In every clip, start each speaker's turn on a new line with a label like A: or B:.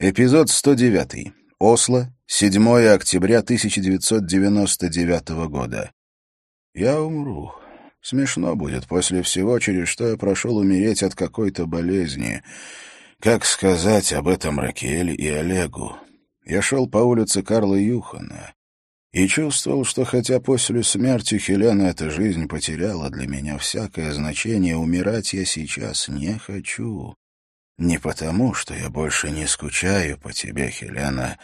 A: Эпизод 109. Осло, 7 октября 1999 года. Я умру. Смешно будет после всего, через что я прошел умереть от какой-то болезни. Как сказать об этом Ракель и Олегу? Я шел по улице Карла Юхана и чувствовал, что хотя после смерти Хелены эта жизнь потеряла для меня всякое значение, умирать я сейчас не хочу. Не потому, что я больше не скучаю по тебе, Хелена,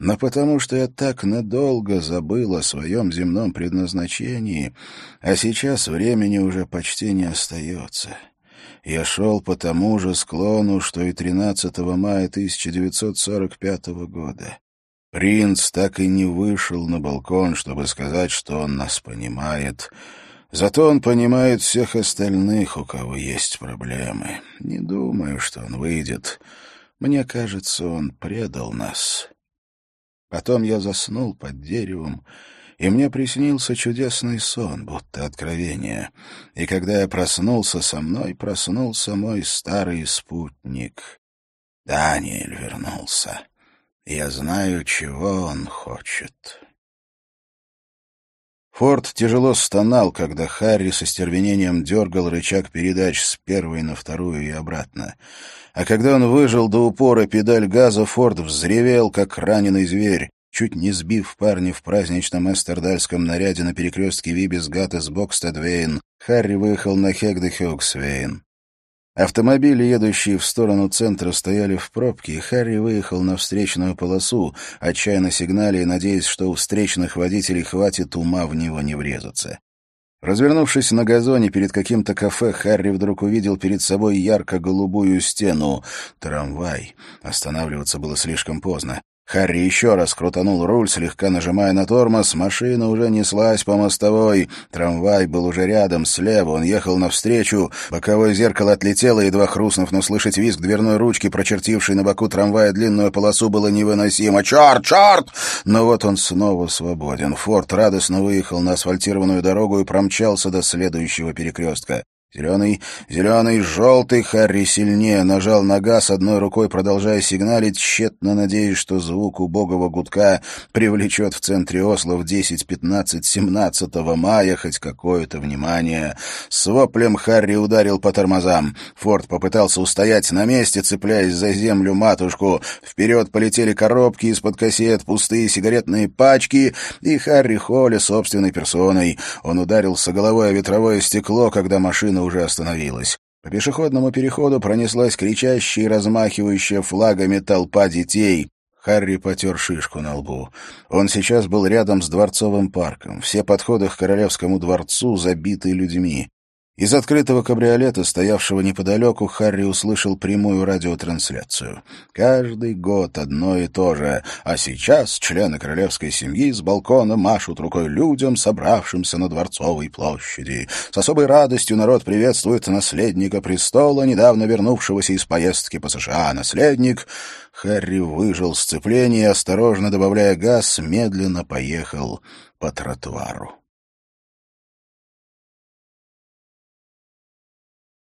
A: но потому, что я так надолго забыл о своем земном предназначении, а сейчас времени уже почти не остается. Я шел по тому же склону, что и 13 мая 1945 года. Принц так и не вышел на балкон, чтобы сказать, что он нас понимает — Зато он понимает всех остальных, у кого есть проблемы. Не думаю, что он выйдет. Мне кажется, он предал нас. Потом я заснул под деревом, и мне приснился чудесный сон, будто откровение. И когда я проснулся, со мной проснулся мой старый спутник. Даниэль вернулся. Я знаю, чего он хочет». Форд тяжело стонал, когда Харри со стервенением дергал рычаг передач с первой на вторую и обратно. А когда он выжил до упора педаль газа, Форд взревел, как раненый зверь. Чуть не сбив парня в праздничном эстердальском наряде на перекрестке Вибисгат из Бокстедвейн, Харри выехал на Хегде-Хёксвейн. Автомобили, едущие в сторону центра, стояли в пробке, и Харри выехал на встречную полосу, отчаянно сигналя и надеясь, что у встречных водителей хватит ума в него не врезаться. Развернувшись на газоне перед каким-то кафе, Харри вдруг увидел перед собой ярко-голубую стену. Трамвай. Останавливаться было слишком поздно. Харри еще раз крутанул руль, слегка нажимая на тормоз. Машина уже неслась по мостовой. Трамвай был уже рядом, слева. Он ехал навстречу. Боковое зеркало отлетело, едва хрустнув, но слышать визг дверной ручки, прочертившей на боку трамвая длинную полосу, было невыносимо. «Черт! Черт!» Но вот он снова свободен. Форд радостно выехал на асфальтированную дорогу и промчался до следующего перекрестка. Зеленый, зеленый, желтый Харри сильнее нажал на газ, одной рукой продолжая сигналить, тщетно надеясь, что звук убогого гудка привлечет в центре Осло в 10, 15, 17 мая хоть какое-то внимание. С воплем Харри ударил по тормозам. Форд попытался устоять на месте, цепляясь за землю матушку. Вперед полетели коробки из-под кассет, пустые сигаретные пачки, и Харри Холли собственной персоной. Он ударился головой о ветровое стекло, когда машина машина уже остановилась. По пешеходному переходу пронеслась кричащая и размахивающая флагами толпа детей. Харри потер шишку на лбу. Он сейчас был рядом с Дворцовым парком. Все подходы к Королевскому дворцу забиты людьми. Из открытого кабриолета, стоявшего неподалеку, Харри услышал прямую радиотрансляцию. Каждый год одно и то же. А сейчас члены королевской семьи с балкона машут рукой людям, собравшимся на Дворцовой площади. С особой радостью народ приветствует наследника престола, недавно вернувшегося из поездки по США. Наследник... Харри выжил сцепление и, осторожно добавляя газ, медленно поехал по тротуару.